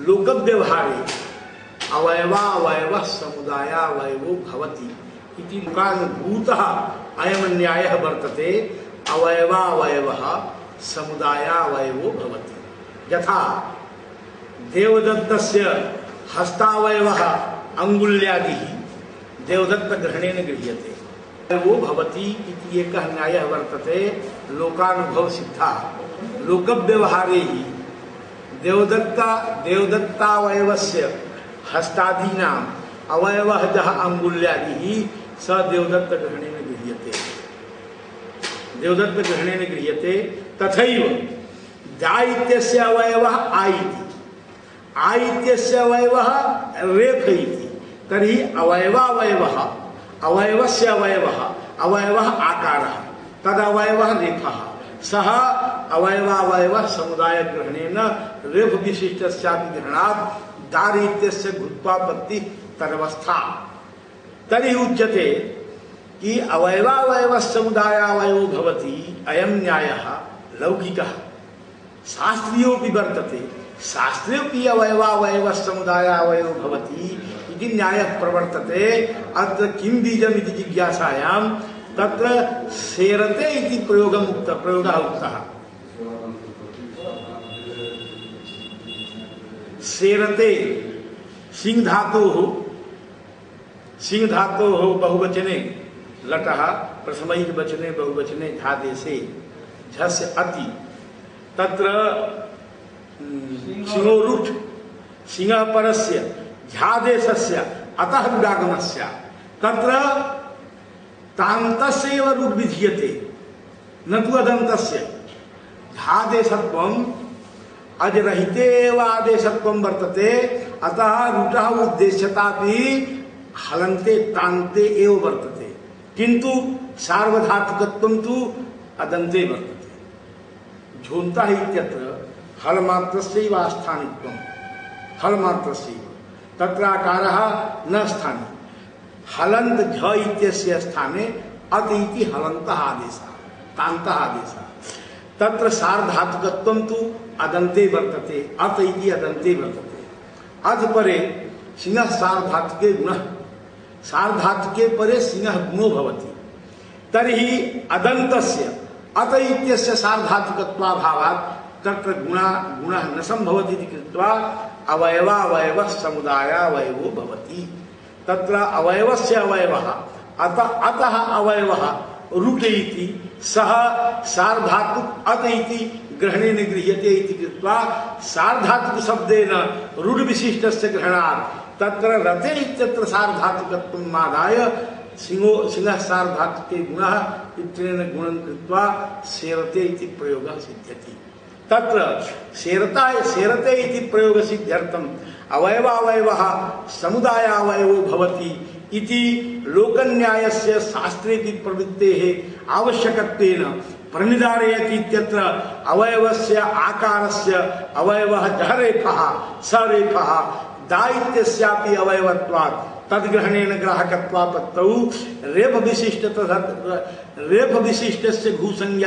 लोक व्यवहारे अवयवावयव समुदायावयवो भवति। इति लोकानुभूतः अयं न्यायः वर्तते अवयवावयवः समुदायावयवो भवति। यथा देवदत्तस्य हस्तावयवः अङ्गुल्यादिः देवदत्तग्रहणेन गृह्यते। वो भवति इति एकः न्यायः वर्तते। लोकानुभवसिद्धः। लोकव्यवहारे हि देवदत्ता, देवदत्तावयवस्य हस्तादीनाम् अवयवः यः अङ्गुल्यादिः स देवदत्तग्रहणेन गृह्यते। देवदत्तग्रहणेन गृह्यते, तथैव जा इत्यस्य अवयवः आ इति आ इत्यस्य अवयवः रेफ इति तर्हि अवयवावयवः, अवयवस्य अवयवः अवयवः आकारः, तदवयवः रेफः सः अवयवावयवः समुदायग्रहणेन रेफ विशिष्टस्यापि ग्रहणात् दार इत्यस्य घृत्वापत्ति तदवस्था। तर्हि उच्यते कि अवयवावयव समुदायावयो भवति, अयं न्यायः लौकिकः। शास्त्रीयोऽपि वर्तते शास्त्रेऽपि अवयवावयव समुदायावयो भवति इति न्यायः प्रवर्तते, अत्र किं बीजम् इति जिज्ञासायां तत्र सेरते इति प्रयोगम् उक्त प्रयोगः उक्तः सेरते सिंह धातोः सिंह धातोः बहुवचने लटः प्रथमैक वचने बहुवचने झादेशे झस्य अति। तत्र सिंह परस्य झादेशस्य अतः विरागमस्य। तत्र तान्तस्यैव रुट् विधीयते न तु अदन्तस्य। झादेशत्वम् अजरहिते एव आदेशत्वं वर्तते। अतः रुटः उद्देश्यतापि हलंते तान्ते एव वर्तते। किन्तु सार्वधातुकत्वं तु अदन्ते वर्तते। झोन्ता इत्यत्र हलमात्रस्यैव आस्थानित्वं हलमात्रस्यैव। तत्र आकारः न स्थाने हलन्त झ इत्यस्य स्थाने अत इति हलन्तः आदेश, तान्तः आदेशः। तत्र सार्धातुकत्वं तु अदन्ते वर्तते, अत इति अदन्ते वर्तते। अथ परे सिंह सार्धातुके गुणः सार्धातुके परे सिंह गुणो भवति। तर्हि अदन्तस्य, अत इत्यस्य सार्धातुकत्वाभावात् तत्र गुणा, गुणः न सम्भवति इति कृत्वा अवयवावयवः समुदायावयवो भवति। तत्र अवयवस्य अवयवः। अत, अतः अवयवः रुट इति सः सार्धातुक अत इति ग्रहणेन गृह्यते इति कृत्वा सार्धातुकशब्देन रुड् विशिष्टस्य ग्रहणात्। तत्र रते इत्यत्र सार्धातुकत्वम् आदाय सिंहो, सिंहः सार्धातुके गुणः इत्यनेन गुणं कृत्वा सेरते इति प्रयोगः सिद्ध्यति। तत्र सेरता सेरते इति प्रयोगसिद्ध्यर्थम्। अवयवावयवः समुदायावयवो भवति इति लोकन्यायस्य शास्त्रेऽपि प्रवृत्तेः आवश्यकत्वेन प्रणिधारयति इत्यत्र अवयवस्य आकारस्य अवयवः जः रेफः स रेफः दा इत्यस्यापि अवयवत्वात्। तद्ग्रहणेन ग्राहकत्वापत्तौ रेफ विशिष्ट रेफ विशिष्टस्य भूसंज्ञा